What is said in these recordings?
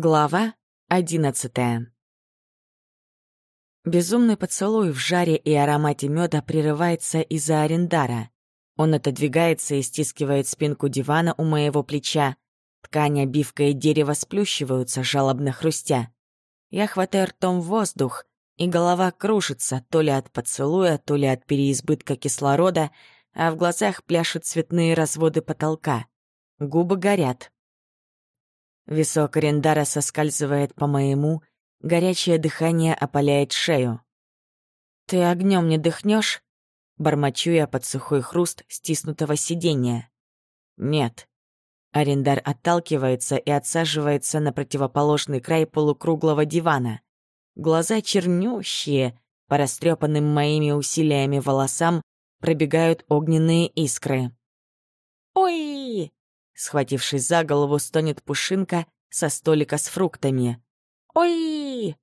Глава одиннадцатая Безумный поцелуй в жаре и аромате меда прерывается из-за арендара. Он отодвигается и стискивает спинку дивана у моего плеча. Ткань, обивка и дерево сплющиваются, жалобно хрустя. Я хватаю ртом воздух, и голова кружится то ли от поцелуя, то ли от переизбытка кислорода, а в глазах пляшут цветные разводы потолка. Губы горят, Висок Рендара соскальзывает по моему, горячее дыхание опаляет шею. «Ты огнем не дыхнешь? Бормочу я под сухой хруст стиснутого сиденья. «Нет». Арендар отталкивается и отсаживается на противоположный край полукруглого дивана. Глаза чернющие, по растрепанным моими усилиями волосам пробегают огненные искры. «Ой!» Схватившись за голову, стонет Пушинка со столика с фруктами. «Ой!»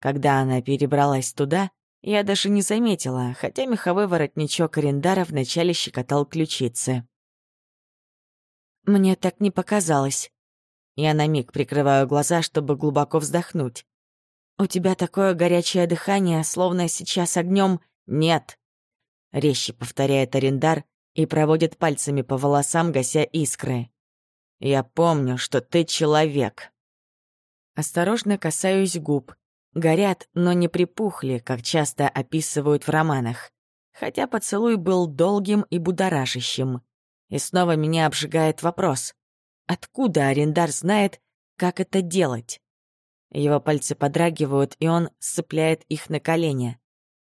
Когда она перебралась туда, я даже не заметила, хотя меховой воротничок Арендара вначале щекотал ключицы. Мне так не показалось. Я на миг прикрываю глаза, чтобы глубоко вздохнуть. «У тебя такое горячее дыхание, словно сейчас огнем нет!» Резче повторяет Арендар, и проводит пальцами по волосам, гася искры. «Я помню, что ты человек». Осторожно касаюсь губ. Горят, но не припухли, как часто описывают в романах. Хотя поцелуй был долгим и будоражащим. И снова меня обжигает вопрос. Откуда арендар знает, как это делать? Его пальцы подрагивают, и он сцепляет их на колени.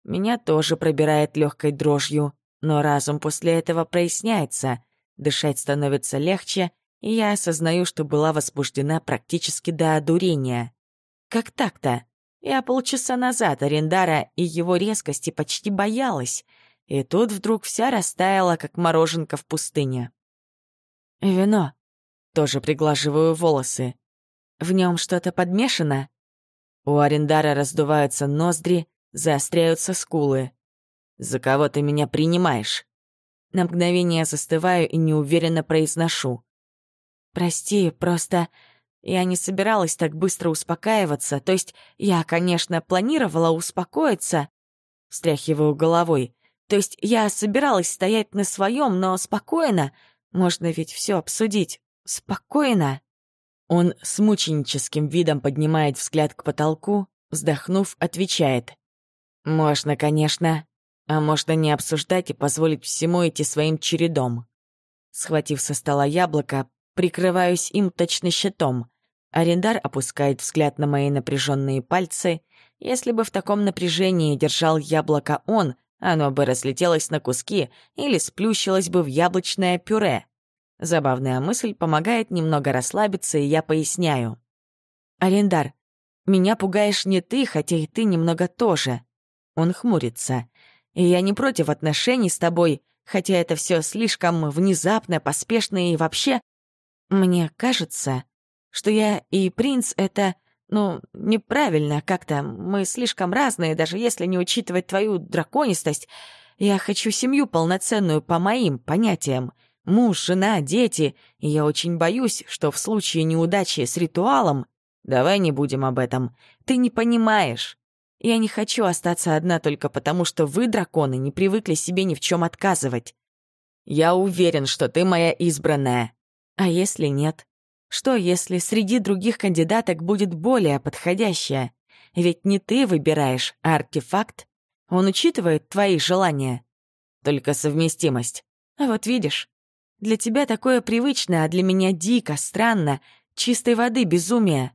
Меня тоже пробирает легкой дрожью. Но разум после этого проясняется, дышать становится легче, и я осознаю, что была возбуждена практически до одурения. Как так-то? Я полчаса назад Арендара и его резкости почти боялась, и тут вдруг вся растаяла, как мороженка в пустыне. Вино. Тоже приглаживаю волосы. В нем что-то подмешано? У Арендара раздуваются ноздри, заостряются скулы. «За кого ты меня принимаешь?» На мгновение застываю и неуверенно произношу. «Прости, просто я не собиралась так быстро успокаиваться. То есть я, конечно, планировала успокоиться». Встряхиваю головой. «То есть я собиралась стоять на своем, но спокойно. Можно ведь все обсудить. Спокойно». Он с мученическим видом поднимает взгляд к потолку, вздохнув, отвечает. «Можно, конечно, а можно не обсуждать и позволить всему идти своим чередом. Схватив со стола яблоко, прикрываюсь им точно щитом. Арендар опускает взгляд на мои напряженные пальцы. Если бы в таком напряжении держал яблоко он, оно бы разлетелось на куски или сплющилось бы в яблочное пюре. Забавная мысль помогает немного расслабиться, и я поясняю. «Арендар, меня пугаешь не ты, хотя и ты немного тоже». Он хмурится. И я не против отношений с тобой, хотя это все слишком внезапно, поспешно и вообще... Мне кажется, что я и принц — это, ну, неправильно как-то. Мы слишком разные, даже если не учитывать твою драконистость. Я хочу семью полноценную по моим понятиям. Муж, жена, дети. И я очень боюсь, что в случае неудачи с ритуалом... Давай не будем об этом. Ты не понимаешь. Я не хочу остаться одна только потому, что вы, драконы, не привыкли себе ни в чем отказывать. Я уверен, что ты моя избранная. А если нет? Что, если среди других кандидаток будет более подходящая? Ведь не ты выбираешь, а артефакт. Он учитывает твои желания. Только совместимость. А вот видишь, для тебя такое привычно, а для меня дико, странно, чистой воды безумие.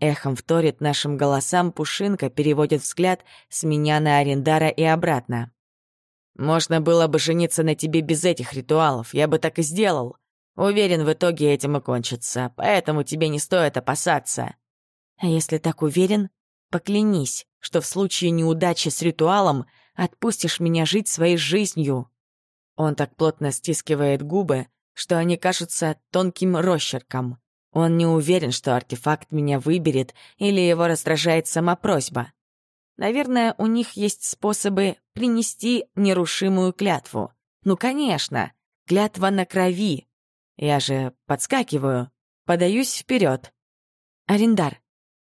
Эхом вторит нашим голосам Пушинка, переводит взгляд с меня на Арендара и обратно. «Можно было бы жениться на тебе без этих ритуалов, я бы так и сделал. Уверен, в итоге этим и кончится, поэтому тебе не стоит опасаться». «А если так уверен, поклянись, что в случае неудачи с ритуалом отпустишь меня жить своей жизнью». Он так плотно стискивает губы, что они кажутся тонким росчерком. Он не уверен, что артефакт меня выберет или его раздражает сама просьба. Наверное, у них есть способы принести нерушимую клятву. Ну, конечно, клятва на крови. Я же подскакиваю, подаюсь вперед. Арендар,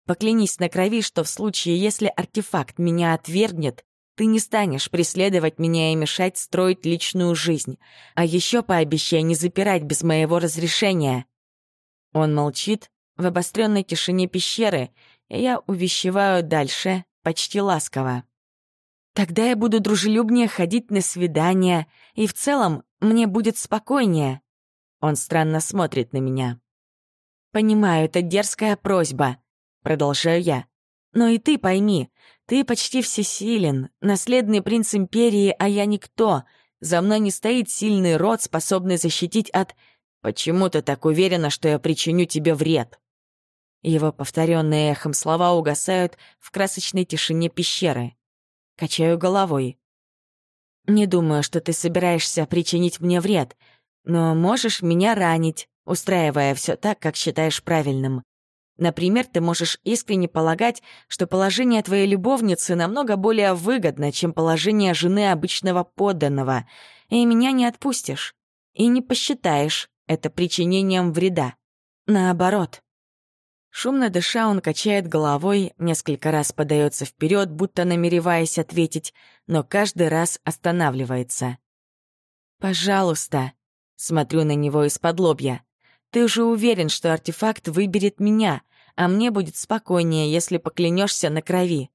поклянись на крови, что в случае, если артефакт меня отвергнет, ты не станешь преследовать меня и мешать строить личную жизнь. А еще пообещай не запирать без моего разрешения». Он молчит в обостренной тишине пещеры, и я увещеваю дальше, почти ласково. Тогда я буду дружелюбнее ходить на свидания, и в целом мне будет спокойнее. Он странно смотрит на меня. «Понимаю, это дерзкая просьба», — продолжаю я. «Но и ты пойми, ты почти всесилен, наследный принц империи, а я никто. За мной не стоит сильный род, способный защитить от... Почему ты так уверена, что я причиню тебе вред?» Его повторенные эхом слова угасают в красочной тишине пещеры. Качаю головой. «Не думаю, что ты собираешься причинить мне вред, но можешь меня ранить, устраивая все так, как считаешь правильным. Например, ты можешь искренне полагать, что положение твоей любовницы намного более выгодно, чем положение жены обычного подданного, и меня не отпустишь. И не посчитаешь это причинением вреда. Наоборот. Шумно дыша, он качает головой, несколько раз подается вперед, будто намереваясь ответить, но каждый раз останавливается. «Пожалуйста», — смотрю на него из-под лобья, «ты уже уверен, что артефакт выберет меня, а мне будет спокойнее, если поклянешься на крови.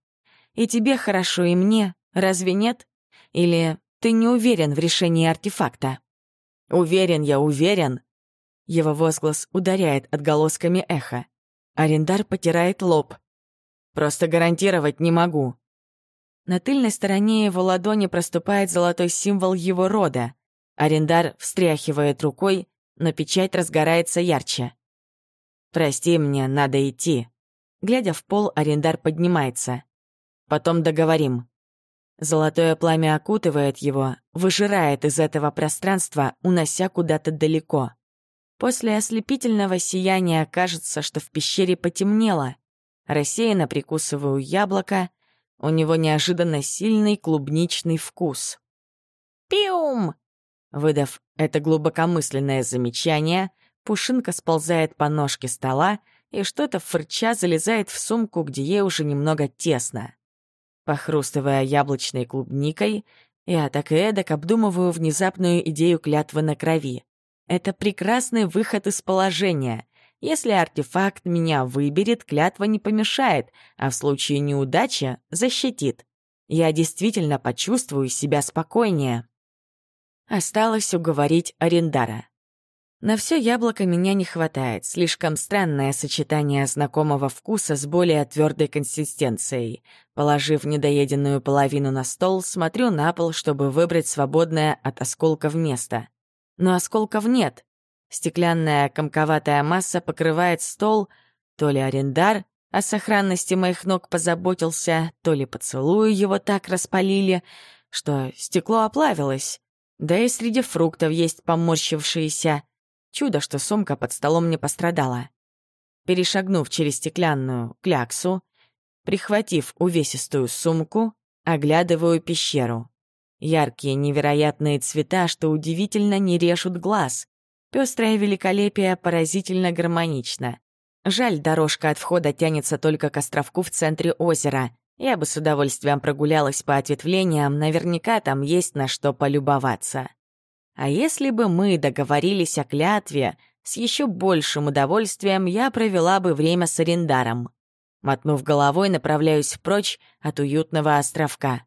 И тебе хорошо, и мне, разве нет? Или ты не уверен в решении артефакта?» «Уверен я, уверен!» Его возглас ударяет отголосками эха. Арендар потирает лоб. «Просто гарантировать не могу». На тыльной стороне его ладони проступает золотой символ его рода. Арендар встряхивает рукой, но печать разгорается ярче. «Прости мне, надо идти». Глядя в пол, Арендар поднимается. «Потом договорим». Золотое пламя окутывает его, выжирает из этого пространства, унося куда-то далеко. После ослепительного сияния кажется, что в пещере потемнело. Рассеянно прикусываю яблоко. У него неожиданно сильный клубничный вкус. «Пиум!» Выдав это глубокомысленное замечание, Пушинка сползает по ножке стола и что-то фырча залезает в сумку, где ей уже немного тесно. Похрустывая яблочной клубникой, я так и эдак обдумываю внезапную идею клятвы на крови. Это прекрасный выход из положения. Если артефакт меня выберет, клятва не помешает, а в случае неудачи — защитит. Я действительно почувствую себя спокойнее. Осталось уговорить Арендара. На все яблоко меня не хватает, слишком странное сочетание знакомого вкуса с более твердой консистенцией. Положив недоеденную половину на стол, смотрю на пол, чтобы выбрать свободное от осколков место но осколков нет. Стеклянная комковатая масса покрывает стол, то ли арендар о сохранности моих ног позаботился, то ли поцелуи его так распалили, что стекло оплавилось. Да и среди фруктов есть поморщившиеся. Чудо, что сумка под столом не пострадала. Перешагнув через стеклянную кляксу, прихватив увесистую сумку, оглядываю пещеру. Яркие невероятные цвета, что удивительно не режут глаз. Пёстрое великолепие поразительно гармонично. Жаль, дорожка от входа тянется только к островку в центре озера. Я бы с удовольствием прогулялась по ответвлениям, наверняка там есть на что полюбоваться. А если бы мы договорились о клятве, с еще большим удовольствием я провела бы время с арендаром. Мотнув головой, направляюсь прочь от уютного островка.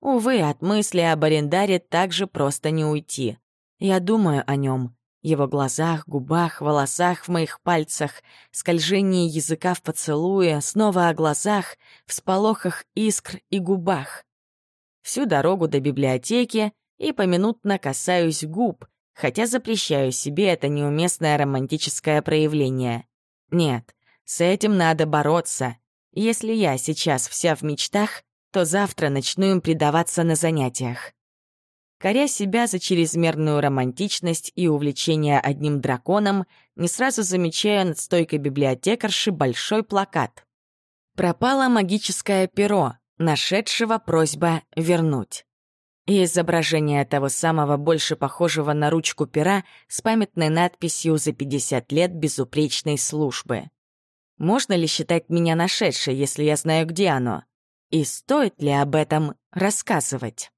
Увы, от мысли об арендаре так же просто не уйти. Я думаю о нем, его глазах, губах, волосах в моих пальцах, скольжении языка в поцелуе, снова о глазах, в сполохах искр и губах. Всю дорогу до библиотеки и поминутно касаюсь губ, хотя запрещаю себе это неуместное романтическое проявление. Нет, с этим надо бороться. Если я сейчас вся в мечтах, то завтра начну им предаваться на занятиях. Коря себя за чрезмерную романтичность и увлечение одним драконом, не сразу замечаю над стойкой библиотекарши большой плакат. Пропало магическое перо, нашедшего просьба вернуть. И изображение того самого, больше похожего на ручку пера, с памятной надписью «За 50 лет безупречной службы». Можно ли считать меня нашедшей, если я знаю, где оно? И стоит ли об этом рассказывать?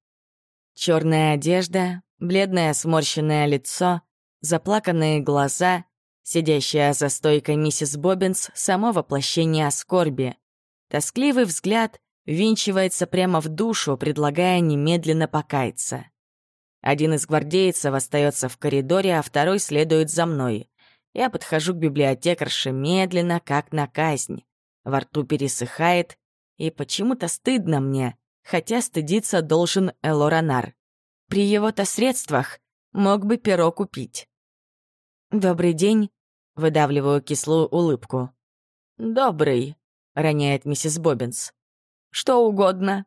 Черная одежда, бледное сморщенное лицо, заплаканные глаза, сидящая за стойкой миссис Боббинс — само воплощение скорби. Тоскливый взгляд винчивается прямо в душу, предлагая немедленно покаяться. Один из гвардейцев остается в коридоре, а второй следует за мной. Я подхожу к библиотекарше медленно, как на казнь. Во рту пересыхает, и почему-то стыдно мне, хотя стыдиться должен Элоранар. При его-то средствах мог бы перо купить. «Добрый день», — выдавливаю кислую улыбку. «Добрый», — роняет миссис Боббинс. «Что угодно».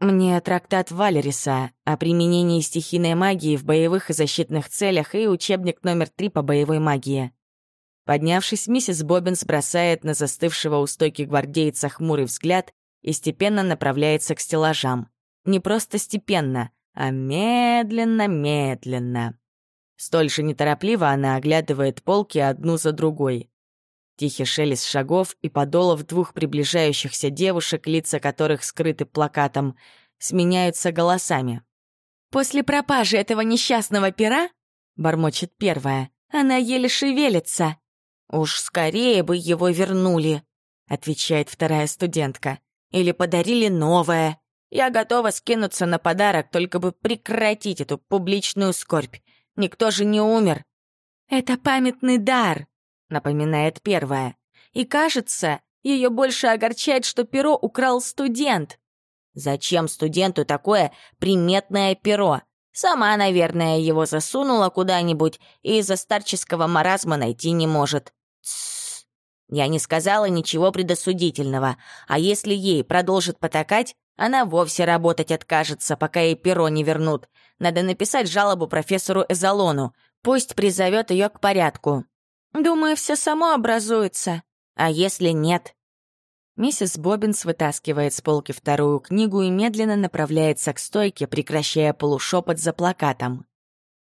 Мне трактат Валериса о применении стихийной магии в боевых и защитных целях и учебник номер три по боевой магии. Поднявшись, миссис Боббинс бросает на застывшего у стойки гвардейца хмурый взгляд и степенно направляется к стеллажам. Не просто степенно, а медленно-медленно. Столь же неторопливо она оглядывает полки одну за другой. Тихий шелест шагов и подолов двух приближающихся девушек, лица которых скрыты плакатом, сменяются голосами. «После пропажи этого несчастного пера», — бормочет первая, — «она еле шевелится». «Уж скорее бы его вернули», — отвечает вторая студентка. «Или подарили новое. Я готова скинуться на подарок, только бы прекратить эту публичную скорбь. Никто же не умер». «Это памятный дар», напоминает первая. И кажется, ее больше огорчает, что перо украл студент. Зачем студенту такое приметное перо? Сама, наверное, его засунула куда-нибудь и из-за старческого маразма найти не может. Тссс. Я не сказала ничего предосудительного, а если ей продолжит потакать, она вовсе работать откажется, пока ей перо не вернут. Надо написать жалобу профессору Эзолону. Пусть призовет ее к порядку. Думаю, все само образуется. А если нет? Миссис Боббинс вытаскивает с полки вторую книгу и медленно направляется к стойке, прекращая полушепот за плакатом.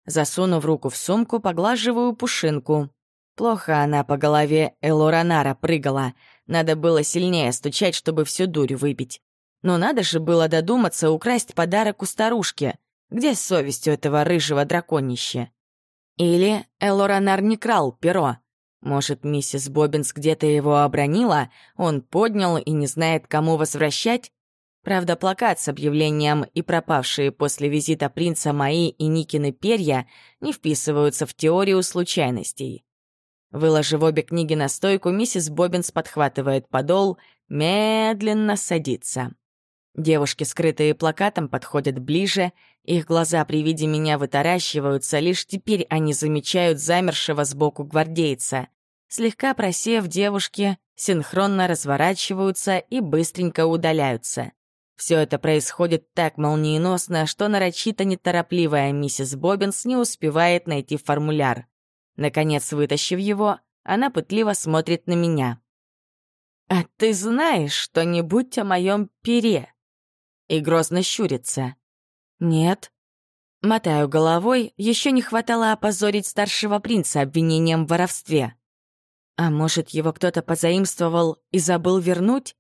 Засунув руку в сумку, поглаживаю пушинку. Плохо она по голове Элоранара прыгала. Надо было сильнее стучать, чтобы всю дурь выпить. Но надо же было додуматься украсть подарок у старушки. Где совесть у этого рыжего драконища? Или Элоранар не крал перо. Может, миссис Боббинс где-то его обронила, он поднял и не знает, кому возвращать? Правда, плакат с объявлением и пропавшие после визита принца мои и Никины перья не вписываются в теорию случайностей. Выложив обе книги на стойку, миссис Боббинс подхватывает подол, медленно садится. Девушки, скрытые плакатом, подходят ближе, их глаза при виде меня вытаращиваются, лишь теперь они замечают замершего сбоку гвардейца. Слегка просев, девушки синхронно разворачиваются и быстренько удаляются. Все это происходит так молниеносно, что нарочито неторопливая миссис Боббинс не успевает найти формуляр. Наконец, вытащив его, она пытливо смотрит на меня. «А ты знаешь что-нибудь о моем пере?» и грозно щурится. «Нет». Мотаю головой, еще не хватало опозорить старшего принца обвинением в воровстве. А может, его кто-то позаимствовал и забыл вернуть?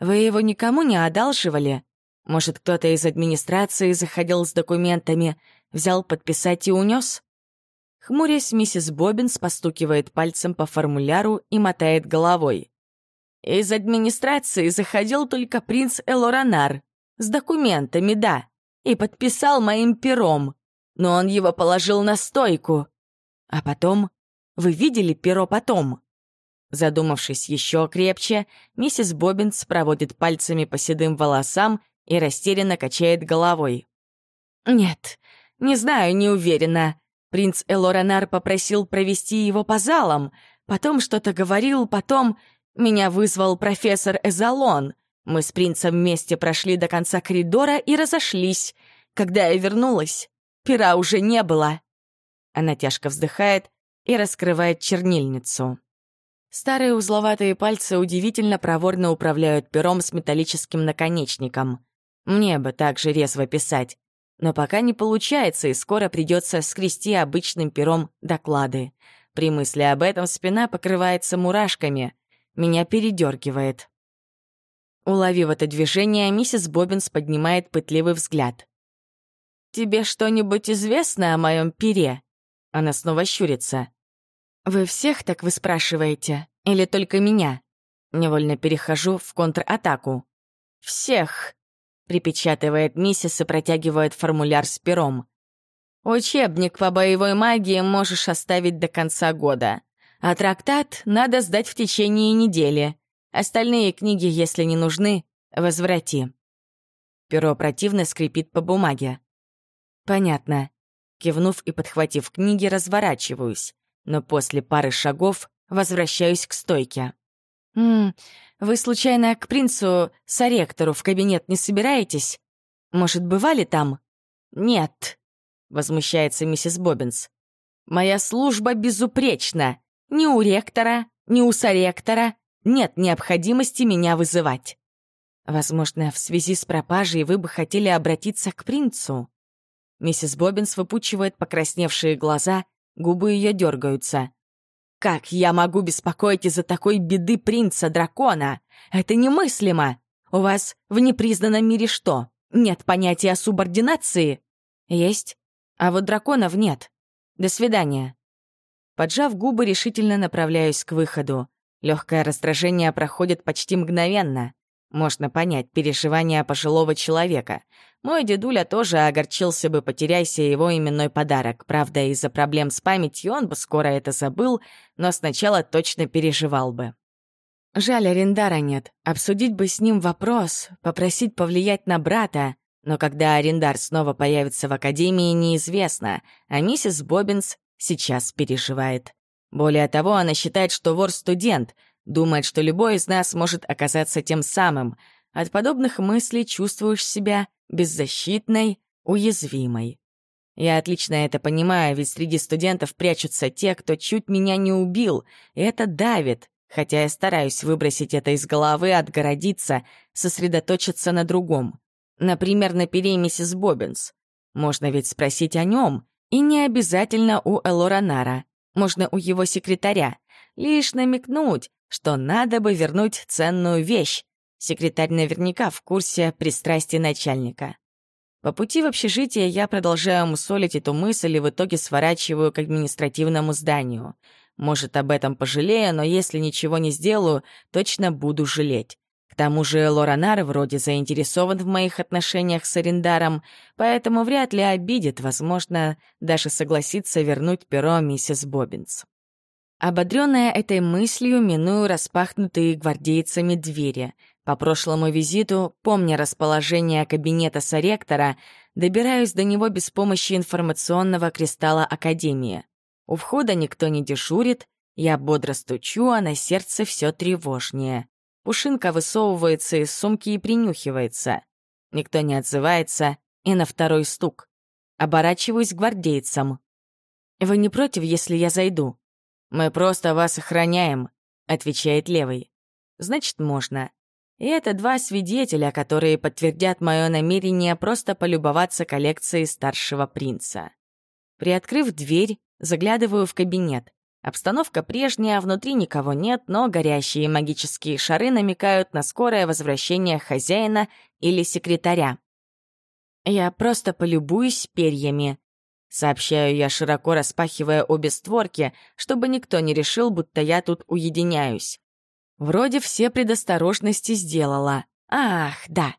Вы его никому не одалживали? Может, кто-то из администрации заходил с документами, взял подписать и унес? Хмурясь, миссис Боббинс постукивает пальцем по формуляру и мотает головой. Из администрации заходил только принц Элоранар, с документами, да. И подписал моим пером. Но он его положил на стойку. А потом... Вы видели перо потом? Задумавшись еще крепче, миссис Боббинс проводит пальцами по седым волосам и растерянно качает головой. «Нет, не знаю, не уверена. Принц Элоранар попросил провести его по залам, потом что-то говорил, потом меня вызвал профессор Эзолон. Мы с принцем вместе прошли до конца коридора и разошлись. Когда я вернулась, пера уже не было. Она тяжко вздыхает и раскрывает чернильницу. Старые узловатые пальцы удивительно проворно управляют пером с металлическим наконечником. Мне бы так же резво писать. Но пока не получается, и скоро придется скрести обычным пером доклады. При мысли об этом спина покрывается мурашками. Меня передергивает. Уловив это движение, миссис Бобинс поднимает пытливый взгляд. «Тебе что-нибудь известно о моем пере?» Она снова щурится. «Вы всех так вы спрашиваете? Или только меня?» Невольно перехожу в контратаку. «Всех!» — припечатывает миссис и протягивает формуляр с пером. «Учебник по боевой магии можешь оставить до конца года, а трактат надо сдать в течение недели. Остальные книги, если не нужны, возврати». Перо противно скрипит по бумаге. «Понятно». Кивнув и подхватив книги, разворачиваюсь, но после пары шагов возвращаюсь к стойке. «Ммм, вы случайно к принцу Соректору в кабинет не собираетесь? Может, бывали там?» «Нет», — возмущается миссис Бобинс. «Моя служба безупречна. Ни у ректора, ни у соректора нет необходимости меня вызывать». «Возможно, в связи с пропажей вы бы хотели обратиться к принцу?» Миссис Бобинс выпучивает покрасневшие глаза, губы ее дергаются. Как я могу беспокоить из-за такой беды принца-дракона? Это немыслимо. У вас в непризнанном мире что? Нет понятия субординации? Есть. А вот драконов нет. До свидания. Поджав губы, решительно направляюсь к выходу. Легкое раздражение проходит почти мгновенно. Можно понять переживания пожилого человека. Мой дедуля тоже огорчился бы, потеряйся его именной подарок. Правда, из-за проблем с памятью он бы скоро это забыл, но сначала точно переживал бы. Жаль, арендара нет. Обсудить бы с ним вопрос, попросить повлиять на брата. Но когда арендар снова появится в академии, неизвестно, а миссис Бобинс сейчас переживает. Более того, она считает, что вор — студент — Думает, что любой из нас может оказаться тем самым. От подобных мыслей чувствуешь себя беззащитной, уязвимой. Я отлично это понимаю, ведь среди студентов прячутся те, кто чуть меня не убил, и это давит, хотя я стараюсь выбросить это из головы, отгородиться, сосредоточиться на другом. Например, на пере миссис Бобинс. Можно ведь спросить о нем, и не обязательно у Элоранара. Можно у его секретаря. Лишь намекнуть, что надо бы вернуть ценную вещь. Секретарь наверняка в курсе пристрастий начальника. По пути в общежитие я продолжаю мусолить эту мысль и в итоге сворачиваю к административному зданию. Может, об этом пожалею, но если ничего не сделаю, точно буду жалеть. К тому же Лоранар вроде заинтересован в моих отношениях с арендаром, поэтому вряд ли обидит, возможно, даже согласится вернуть перо миссис Бобинс. Ободренная этой мыслью, миную распахнутые гвардейцами двери. По прошлому визиту, помня расположение кабинета соректора, добираюсь до него без помощи информационного кристалла Академии. У входа никто не дежурит, я бодро стучу, а на сердце все тревожнее. Пушинка высовывается из сумки и принюхивается. Никто не отзывается, и на второй стук. Оборачиваюсь к гвардейцам. «Вы не против, если я зайду?» «Мы просто вас охраняем», — отвечает левый. «Значит, можно». И это два свидетеля, которые подтвердят мое намерение просто полюбоваться коллекцией старшего принца. Приоткрыв дверь, заглядываю в кабинет. Обстановка прежняя, внутри никого нет, но горящие магические шары намекают на скорое возвращение хозяина или секретаря. Я просто полюбуюсь перьями. Сообщаю я, широко распахивая обе створки, чтобы никто не решил, будто я тут уединяюсь. Вроде все предосторожности сделала. Ах, да.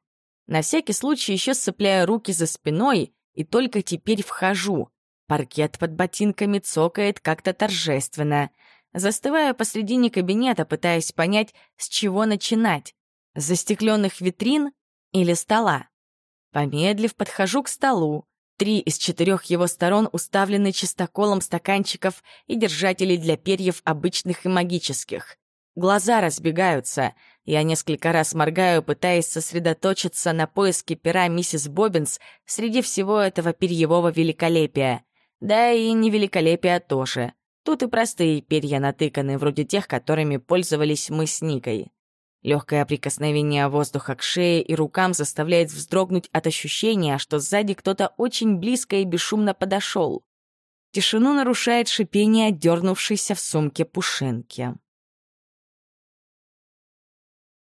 На всякий случай еще сцепляю руки за спиной и только теперь вхожу. Паркет под ботинками цокает как-то торжественно. Застываю посредине кабинета, пытаясь понять, с чего начинать. С застекленных витрин или стола? Помедлив, подхожу к столу. Три из четырех его сторон уставлены чистоколом стаканчиков и держателей для перьев обычных и магических. Глаза разбегаются. Я несколько раз моргаю, пытаясь сосредоточиться на поиске пера миссис Бобинс среди всего этого перьевого великолепия. Да и невеликолепия тоже. Тут и простые перья натыканы, вроде тех, которыми пользовались мы с Никой. Легкое прикосновение воздуха к шее и рукам заставляет вздрогнуть от ощущения, что сзади кто-то очень близко и бесшумно подошел. Тишину нарушает шипение дернувшейся в сумке пушинки.